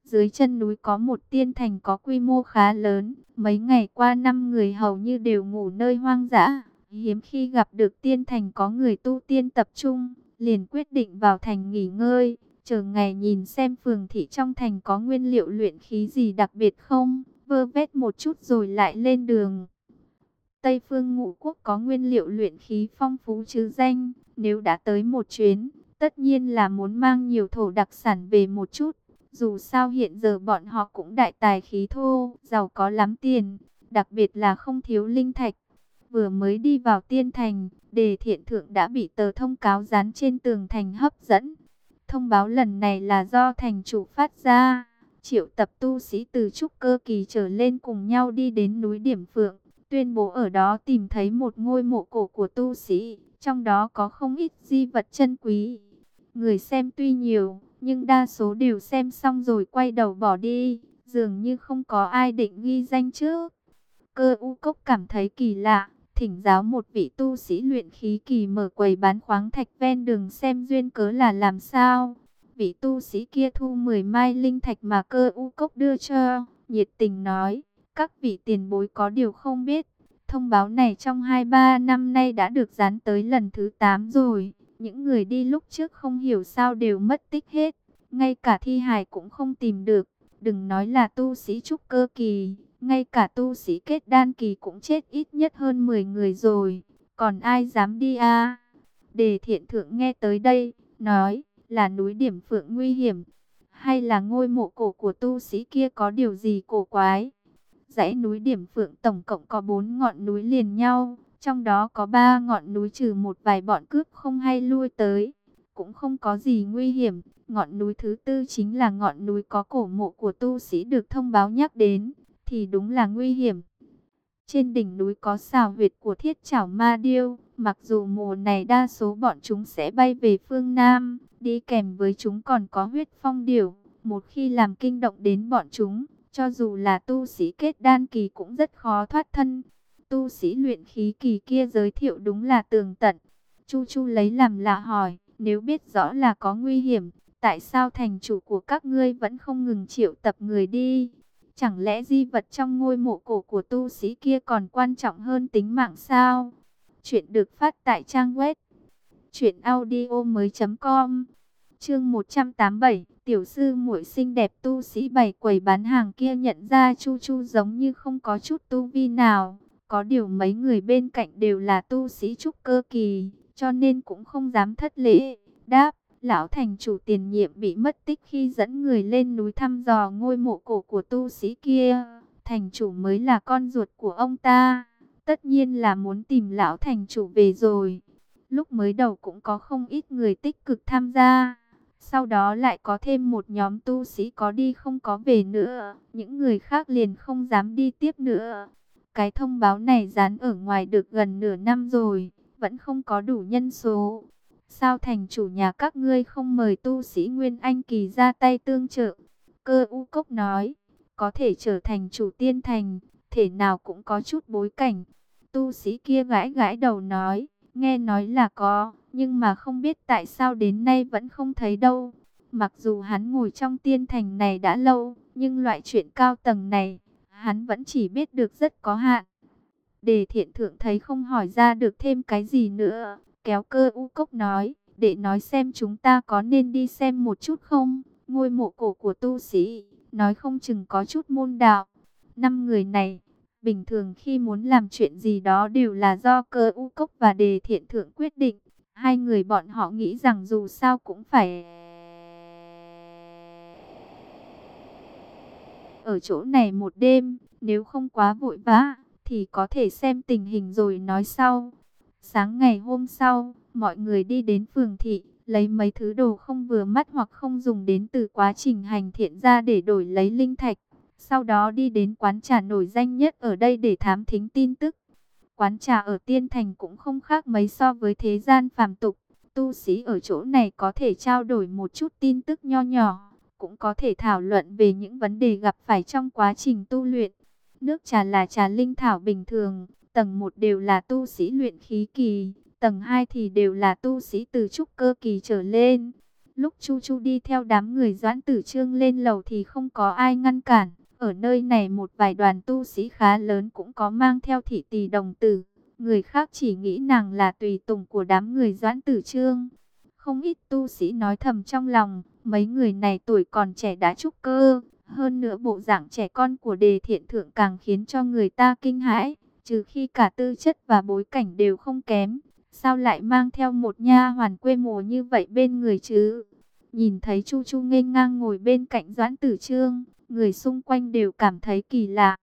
[SPEAKER 1] Dưới chân núi có một tiên thành có quy mô khá lớn. Mấy ngày qua năm người hầu như đều ngủ nơi hoang dã. Hiếm khi gặp được tiên thành có người tu tiên tập trung liền quyết định vào thành nghỉ ngơi, chờ ngày nhìn xem phường thị trong thành có nguyên liệu luyện khí gì đặc biệt không, vơ vét một chút rồi lại lên đường. Tây phương ngũ quốc có nguyên liệu luyện khí phong phú chứ danh, nếu đã tới một chuyến, tất nhiên là muốn mang nhiều thổ đặc sản về một chút. Dù sao hiện giờ bọn họ cũng đại tài khí thô, giàu có lắm tiền, đặc biệt là không thiếu linh thạch. Vừa mới đi vào tiên thành, đề thiện thượng đã bị tờ thông cáo dán trên tường thành hấp dẫn. Thông báo lần này là do thành chủ phát ra. Triệu tập tu sĩ từ trúc cơ kỳ trở lên cùng nhau đi đến núi Điểm Phượng. tuyên bố ở đó tìm thấy một ngôi mộ cổ của tu sĩ, trong đó có không ít di vật chân quý. Người xem tuy nhiều, nhưng đa số đều xem xong rồi quay đầu bỏ đi, dường như không có ai định ghi danh trước. Cơ u cốc cảm thấy kỳ lạ, thỉnh giáo một vị tu sĩ luyện khí kỳ mở quầy bán khoáng thạch ven đường xem duyên cớ là làm sao. Vị tu sĩ kia thu 10 mai linh thạch mà cơ u cốc đưa cho, nhiệt tình nói, các vị tiền bối có điều không biết. Thông báo này trong 2-3 năm nay đã được dán tới lần thứ 8 rồi. Những người đi lúc trước không hiểu sao đều mất tích hết. Ngay cả thi hài cũng không tìm được. Đừng nói là tu sĩ trúc cơ kỳ. Ngay cả tu sĩ kết đan kỳ cũng chết ít nhất hơn 10 người rồi. Còn ai dám đi à? Đề thiện thượng nghe tới đây, nói là núi điểm phượng nguy hiểm. Hay là ngôi mộ cổ của tu sĩ kia có điều gì cổ quái? Dãy núi điểm phượng tổng cộng có 4 ngọn núi liền nhau. Trong đó có 3 ngọn núi trừ một vài bọn cướp không hay lui tới. Cũng không có gì nguy hiểm. Ngọn núi thứ tư chính là ngọn núi có cổ mộ của tu sĩ được thông báo nhắc đến thì đúng là nguy hiểm. Trên đỉnh núi có xào huyệt của thiết chảo ma điêu, mặc dù mùa này đa số bọn chúng sẽ bay về phương Nam, đi kèm với chúng còn có huyết phong điểu, một khi làm kinh động đến bọn chúng, cho dù là tu sĩ kết đan kỳ cũng rất khó thoát thân. Tu sĩ luyện khí kỳ kia giới thiệu đúng là tường tận. Chu Chu lấy làm lạ hỏi, nếu biết rõ là có nguy hiểm, tại sao thành chủ của các ngươi vẫn không ngừng triệu tập người đi? Chẳng lẽ di vật trong ngôi mộ cổ của tu sĩ kia còn quan trọng hơn tính mạng sao? Chuyện được phát tại trang web truyệnaudiomoi.com. Chương 187, tiểu sư muội xinh đẹp tu sĩ bày quầy bán hàng kia nhận ra Chu Chu giống như không có chút tu vi nào, có điều mấy người bên cạnh đều là tu sĩ trúc cơ kỳ, cho nên cũng không dám thất lễ, đáp Lão thành chủ tiền nhiệm bị mất tích khi dẫn người lên núi thăm dò ngôi mộ cổ của tu sĩ kia. Thành chủ mới là con ruột của ông ta. Tất nhiên là muốn tìm lão thành chủ về rồi. Lúc mới đầu cũng có không ít người tích cực tham gia. Sau đó lại có thêm một nhóm tu sĩ có đi không có về nữa. Những người khác liền không dám đi tiếp nữa. Cái thông báo này dán ở ngoài được gần nửa năm rồi. Vẫn không có đủ nhân số. Sao thành chủ nhà các ngươi không mời tu sĩ Nguyên Anh Kỳ ra tay tương trợ? Cơ u cốc nói, có thể trở thành chủ tiên thành, thể nào cũng có chút bối cảnh. Tu sĩ kia gãi gãi đầu nói, nghe nói là có, nhưng mà không biết tại sao đến nay vẫn không thấy đâu. Mặc dù hắn ngồi trong tiên thành này đã lâu, nhưng loại chuyện cao tầng này, hắn vẫn chỉ biết được rất có hạn. Đề thiện thượng thấy không hỏi ra được thêm cái gì nữa, kéo cơ u cốc nói, để nói xem chúng ta có nên đi xem một chút không? Ngôi mộ cổ của tu sĩ, nói không chừng có chút môn đạo. Năm người này, bình thường khi muốn làm chuyện gì đó đều là do cơ u cốc và đề thiện thượng quyết định. Hai người bọn họ nghĩ rằng dù sao cũng phải... Ở chỗ này một đêm, nếu không quá vội vã, thì có thể xem tình hình rồi nói sau. Sáng ngày hôm sau, mọi người đi đến phường thị, lấy mấy thứ đồ không vừa mắt hoặc không dùng đến từ quá trình hành thiện ra để đổi lấy linh thạch. Sau đó đi đến quán trà nổi danh nhất ở đây để thám thính tin tức. Quán trà ở Tiên Thành cũng không khác mấy so với thế gian phàm tục. Tu sĩ ở chỗ này có thể trao đổi một chút tin tức nho nhỏ, cũng có thể thảo luận về những vấn đề gặp phải trong quá trình tu luyện. Nước trà là trà linh thảo bình thường, Tầng 1 đều là tu sĩ luyện khí kỳ, tầng 2 thì đều là tu sĩ từ trúc cơ kỳ trở lên. Lúc Chu Chu đi theo đám người doãn tử trương lên lầu thì không có ai ngăn cản. Ở nơi này một vài đoàn tu sĩ khá lớn cũng có mang theo thị tỳ đồng tử. Người khác chỉ nghĩ nàng là tùy tùng của đám người doãn tử trương. Không ít tu sĩ nói thầm trong lòng, mấy người này tuổi còn trẻ đã trúc cơ. Hơn nữa bộ dạng trẻ con của đề thiện thượng càng khiến cho người ta kinh hãi trừ khi cả tư chất và bối cảnh đều không kém, sao lại mang theo một nha hoàn quê mùa như vậy bên người chứ? Nhìn thấy Chu Chu nghênh ngang ngồi bên cạnh Doãn Tử Trương, người xung quanh đều cảm thấy kỳ lạ.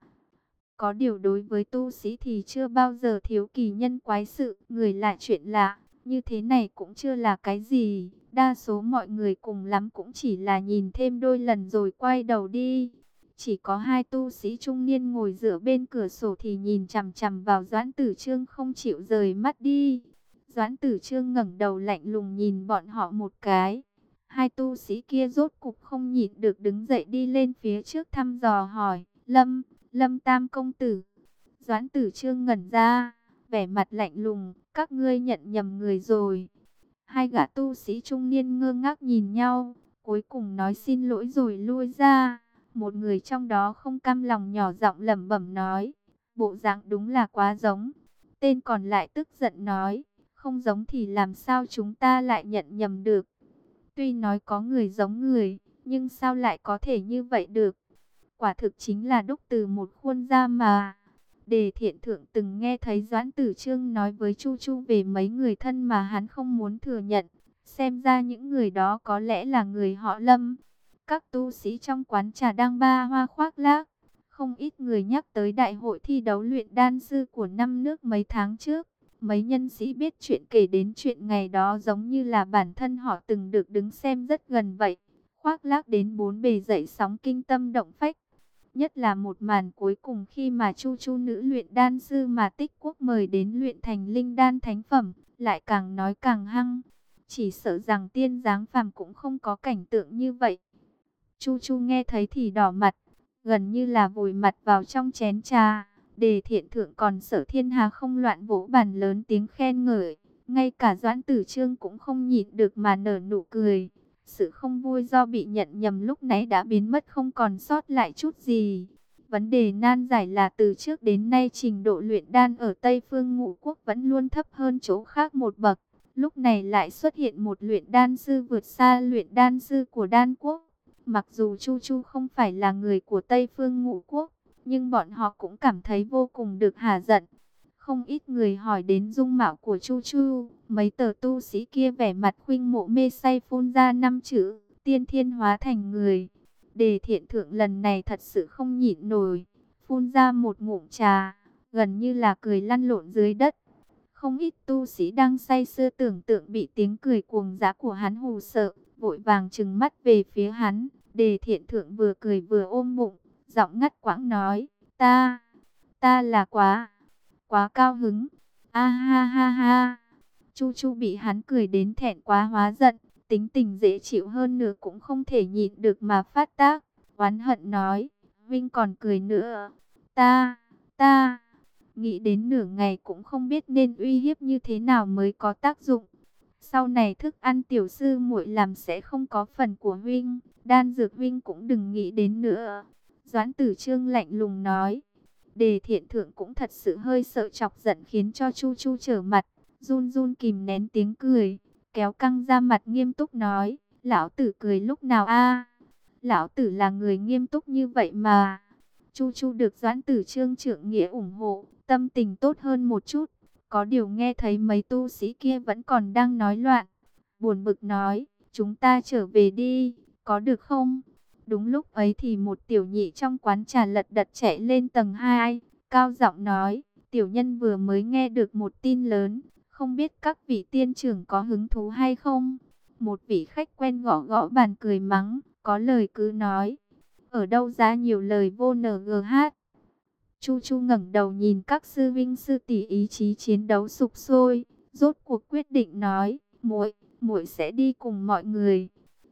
[SPEAKER 1] Có điều đối với tu sĩ thì chưa bao giờ thiếu kỳ nhân quái sự, người lại chuyện lạ, như thế này cũng chưa là cái gì. Đa số mọi người cùng lắm cũng chỉ là nhìn thêm đôi lần rồi quay đầu đi. Chỉ có hai tu sĩ trung niên ngồi dựa bên cửa sổ thì nhìn chằm chằm vào Doãn Tử Trương không chịu rời mắt đi. Doãn Tử Trương ngẩng đầu lạnh lùng nhìn bọn họ một cái. Hai tu sĩ kia rốt cục không nhịn được đứng dậy đi lên phía trước thăm dò hỏi. Lâm, Lâm Tam Công Tử. Doãn Tử Trương ngẩn ra, vẻ mặt lạnh lùng. Các ngươi nhận nhầm người rồi. Hai gã tu sĩ trung niên ngơ ngác nhìn nhau. Cuối cùng nói xin lỗi rồi lui ra. Một người trong đó không cam lòng nhỏ giọng lẩm bẩm nói. Bộ dạng đúng là quá giống. Tên còn lại tức giận nói. Không giống thì làm sao chúng ta lại nhận nhầm được. Tuy nói có người giống người, nhưng sao lại có thể như vậy được? Quả thực chính là đúc từ một khuôn ra mà. Đề thiện thượng từng nghe thấy Doãn Tử Trương nói với Chu Chu về mấy người thân mà hắn không muốn thừa nhận. Xem ra những người đó có lẽ là người họ Lâm. Các tu sĩ trong quán trà đang ba hoa khoác lác. Không ít người nhắc tới đại hội thi đấu luyện đan sư của năm nước mấy tháng trước. Mấy nhân sĩ biết chuyện kể đến chuyện ngày đó giống như là bản thân họ từng được đứng xem rất gần vậy. Khoác lác đến bốn bề dậy sóng kinh tâm động phách. Nhất là một màn cuối cùng khi mà chu chu nữ luyện đan sư mà tích quốc mời đến luyện thành linh đan thánh phẩm, lại càng nói càng hăng. Chỉ sợ rằng tiên giáng phàm cũng không có cảnh tượng như vậy. Chu chu nghe thấy thì đỏ mặt, gần như là vùi mặt vào trong chén trà. Đề thiện thượng còn sở thiên hà không loạn vỗ bàn lớn tiếng khen ngợi. Ngay cả doãn tử trương cũng không nhịn được mà nở nụ cười. Sự không vui do bị nhận nhầm lúc nãy đã biến mất không còn sót lại chút gì. Vấn đề nan giải là từ trước đến nay trình độ luyện đan ở Tây Phương Ngũ Quốc vẫn luôn thấp hơn chỗ khác một bậc. Lúc này lại xuất hiện một luyện đan sư vượt xa luyện đan sư của đan quốc. Mặc dù Chu Chu không phải là người của Tây Phương Ngũ Quốc, nhưng bọn họ cũng cảm thấy vô cùng được hà giận. Không ít người hỏi đến dung mạo của Chu Chu, mấy tờ tu sĩ kia vẻ mặt khuynh mộ mê say phun ra năm chữ, tiên thiên hóa thành người. Đề thiện thượng lần này thật sự không nhịn nổi, phun ra một ngụm trà, gần như là cười lăn lộn dưới đất. Không ít tu sĩ đang say sưa tưởng tượng bị tiếng cười cuồng dã của hắn hù sợ, vội vàng trừng mắt về phía hắn. Đề thiện thượng vừa cười vừa ôm bụng, giọng ngắt quãng nói, ta, ta là quá, quá cao hứng, a ha ha ha. Chu Chu bị hắn cười đến thẹn quá hóa giận, tính tình dễ chịu hơn nữa cũng không thể nhịn được mà phát tác, oán hận nói, Vinh còn cười nữa, ta, ta, nghĩ đến nửa ngày cũng không biết nên uy hiếp như thế nào mới có tác dụng. Sau này thức ăn tiểu sư muội làm sẽ không có phần của huynh, đan dược huynh cũng đừng nghĩ đến nữa. Doãn tử trương lạnh lùng nói. Đề thiện thượng cũng thật sự hơi sợ chọc giận khiến cho Chu Chu trở mặt, run run kìm nén tiếng cười, kéo căng ra mặt nghiêm túc nói, lão tử cười lúc nào a? Lão tử là người nghiêm túc như vậy mà. Chu Chu được Doãn Tử Trương trưởng nghĩa ủng hộ, tâm tình tốt hơn một chút. Có điều nghe thấy mấy tu sĩ kia vẫn còn đang nói loạn. Buồn bực nói, chúng ta trở về đi, có được không? Đúng lúc ấy thì một tiểu nhị trong quán trà lật đật chạy lên tầng 2, cao giọng nói, tiểu nhân vừa mới nghe được một tin lớn, không biết các vị tiên trưởng có hứng thú hay không? Một vị khách quen gõ gõ bàn cười mắng, có lời cứ nói, ở đâu ra nhiều lời vô NGH. Chu Chu ngẩng đầu nhìn các sư vinh sư tỷ ý chí chiến đấu sục sôi, rốt cuộc quyết định nói, muội, muội sẽ đi cùng mọi người.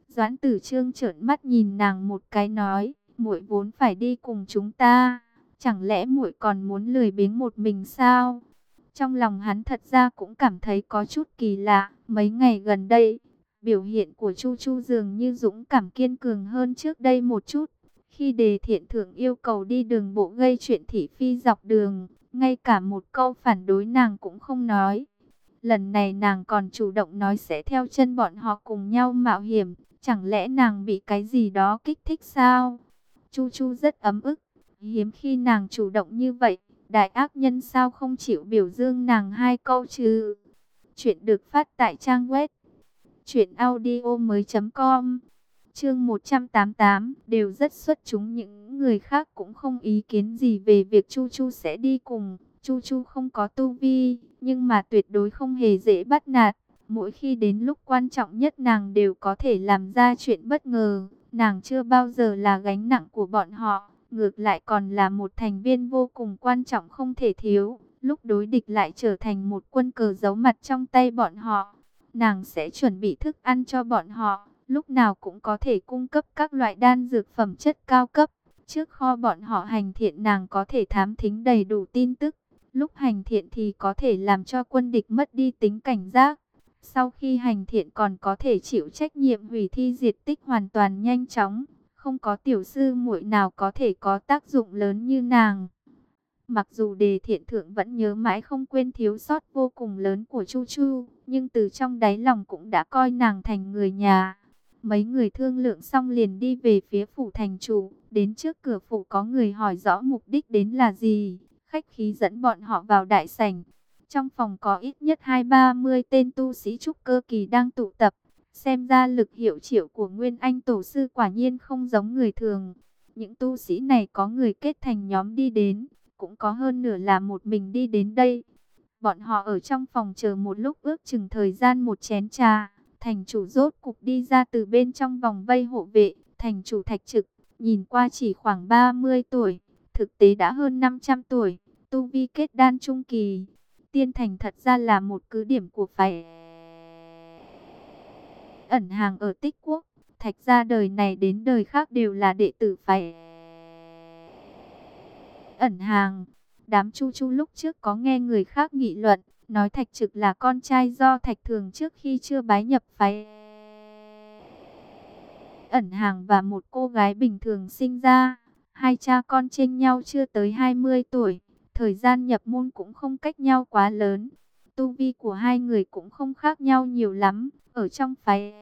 [SPEAKER 1] Doãn tử trương trợn mắt nhìn nàng một cái nói, muội vốn phải đi cùng chúng ta, chẳng lẽ muội còn muốn lười biếng một mình sao? Trong lòng hắn thật ra cũng cảm thấy có chút kỳ lạ, mấy ngày gần đây, biểu hiện của Chu Chu dường như dũng cảm kiên cường hơn trước đây một chút. Khi đề thiện thượng yêu cầu đi đường bộ gây chuyện thị phi dọc đường, ngay cả một câu phản đối nàng cũng không nói. Lần này nàng còn chủ động nói sẽ theo chân bọn họ cùng nhau mạo hiểm, Chẳng lẽ nàng bị cái gì đó kích thích sao? Chu Chu rất ấm ức. Hiếm khi nàng chủ động như vậy, đại ác nhân sao không chịu biểu dương nàng hai câu chứ? Chuyện được phát tại trang web truyệnaudiomoi.com. Chương 188 đều rất xuất chúng những người khác cũng không ý kiến gì về việc Chu Chu sẽ đi cùng. Chu Chu không có tu vi, nhưng mà tuyệt đối không hề dễ bắt nạt. Mỗi khi đến lúc quan trọng nhất nàng đều có thể làm ra chuyện bất ngờ. Nàng chưa bao giờ là gánh nặng của bọn họ. ngược lại còn là một thành viên vô cùng quan trọng không thể thiếu. Lúc đối địch lại trở thành một quân cờ giấu mặt trong tay bọn họ. Nàng sẽ chuẩn bị thức ăn cho bọn họ, lúc nào cũng có thể cung cấp các loại đan dược phẩm chất cao cấp. Trước kho bọn họ hành thiện nàng có thể thám thính đầy đủ tin tức, lúc hành thiện thì có thể làm cho quân địch mất đi tính cảnh giác. Sau khi hành thiện còn có thể chịu trách nhiệm hủy thi diệt tích hoàn toàn nhanh chóng, không có tiểu sư muội nào có thể có tác dụng lớn như nàng. Mặc dù đề thiện thượng vẫn nhớ mãi không quên thiếu sót vô cùng lớn của Chu Chu, nhưng từ trong đáy lòng cũng đã coi nàng thành người nhà. Mấy người thương lượng xong liền đi về phía phủ thành chủ, đến trước cửa phủ có người hỏi rõ mục đích đến là gì, khách khí dẫn bọn họ vào đại sảnh. Trong phòng có ít nhất hai ba mươi tên tu sĩ trúc cơ kỳ đang tụ tập, xem ra lực hiệu triệu của Nguyên Anh Tổ Sư quả nhiên không giống người thường. Những tu sĩ này có người kết thành nhóm đi đến, cũng có hơn nửa là một mình đi đến đây. Bọn họ ở trong phòng chờ một lúc ước chừng thời gian một chén trà. Thành chủ rốt cục đi ra từ bên trong vòng vây hộ vệ. Thành chủ thạch trực, nhìn qua chỉ khoảng 30 tuổi, thực tế đã hơn 500 tuổi. Tu vi kết đan trung kỳ. Tiên thành thật ra là một cứ điểm của phái ẩn hàng ở tích quốc. Thạch ra đời này đến đời khác đều là đệ tử phái ẩn hàng. Đám chu chu lúc trước có nghe người khác nghị luận, nói thạch trực là con trai do thạch thường trước khi chưa bái nhập phái ẩn hàng và một cô gái bình thường sinh ra. Hai cha con chênh nhau chưa tới 20 tuổi, thời gian nhập môn cũng không cách nhau quá lớn. Tu vi của hai người cũng không khác nhau nhiều lắm, ở trong phái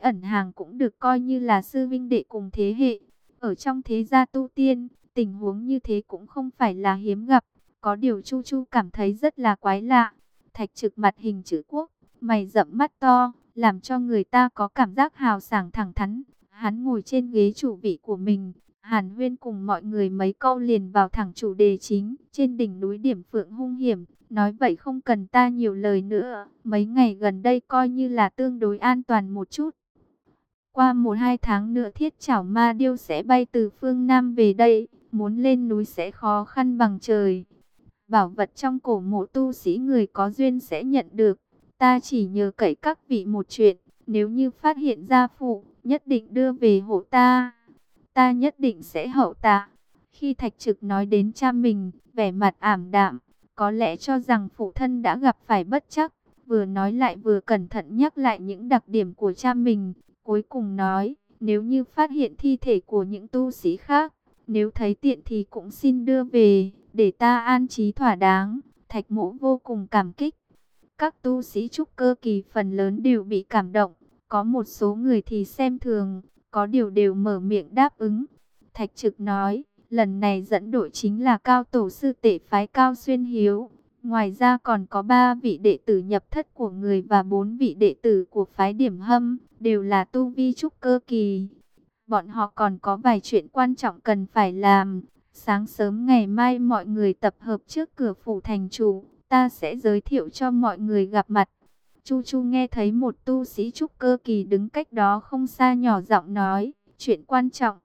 [SPEAKER 1] ẩn hàng cũng được coi như là sư vinh đệ cùng thế hệ. Ở trong thế gia tu tiên, tình huống như thế cũng không phải là hiếm gặp. Có điều Chu Chu cảm thấy rất là quái lạ. Thạch trực mặt hình chữ quốc, mày rậm mắt to, làm cho người ta có cảm giác hào sảng thẳng thắn. Hắn ngồi trên ghế chủ vị của mình, Hàn Huyên cùng mọi người mấy câu liền vào thẳng chủ đề chính, trên đỉnh núi điểm phượng hung hiểm. Nói vậy không cần ta nhiều lời nữa, mấy ngày gần đây coi như là tương đối an toàn một chút. Qua một hai tháng nữa thiết chảo ma điêu sẽ bay từ phương Nam về đây, muốn lên núi sẽ khó khăn bằng trời. Bảo vật trong cổ mộ tu sĩ người có duyên sẽ nhận được. Ta chỉ nhờ cậy các vị một chuyện, nếu như phát hiện ra phụ, nhất định đưa về hộ ta. Ta nhất định sẽ hậu tạ. Khi thạch trực nói đến cha mình, vẻ mặt ảm đạm, có lẽ cho rằng phụ thân đã gặp phải bất chắc. Vừa nói lại vừa cẩn thận nhắc lại những đặc điểm của cha mình, Cuối cùng nói, nếu như phát hiện thi thể của những tu sĩ khác, nếu thấy tiện thì cũng xin đưa về, để ta an trí thỏa đáng. Thạch mũ vô cùng cảm kích. Các tu sĩ trúc cơ kỳ phần lớn đều bị cảm động. Có một số người thì xem thường, có điều đều mở miệng đáp ứng. Thạch trực nói, lần này dẫn đội chính là cao tổ sư tể phái cao xuyên hiếu. Ngoài ra còn có 3 vị đệ tử nhập thất của người và 4 vị đệ tử của phái điểm hâm, đều là tu vi trúc cơ kỳ. Bọn họ còn có vài chuyện quan trọng cần phải làm. Sáng sớm ngày mai mọi người tập hợp trước cửa phủ thành chủ, ta sẽ giới thiệu cho mọi người gặp mặt. Chu Chu nghe thấy một tu sĩ trúc cơ kỳ đứng cách đó không xa nhỏ giọng nói, chuyện quan trọng.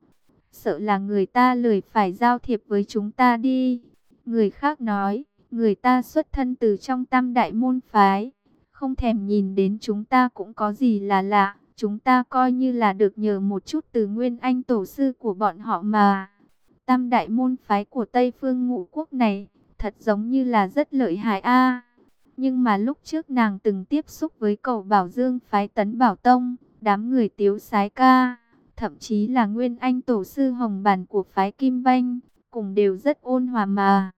[SPEAKER 1] Sợ là người ta lười phải giao thiệp với chúng ta đi. Người khác nói, Người ta xuất thân từ trong tam đại môn phái. Không thèm nhìn đến chúng ta cũng có gì là lạ. Chúng ta coi như là được nhờ một chút từ nguyên anh tổ sư của bọn họ mà. Tam đại môn phái của Tây Phương ngũ quốc này, thật giống như là rất lợi hại a. nhưng mà lúc trước nàng từng tiếp xúc với cầu Bảo Dương phái Tấn Bảo Tông, đám người tiếu sái ca, thậm chí là nguyên anh tổ sư hồng bản của phái Kim Banh, cùng đều rất ôn hòa mà.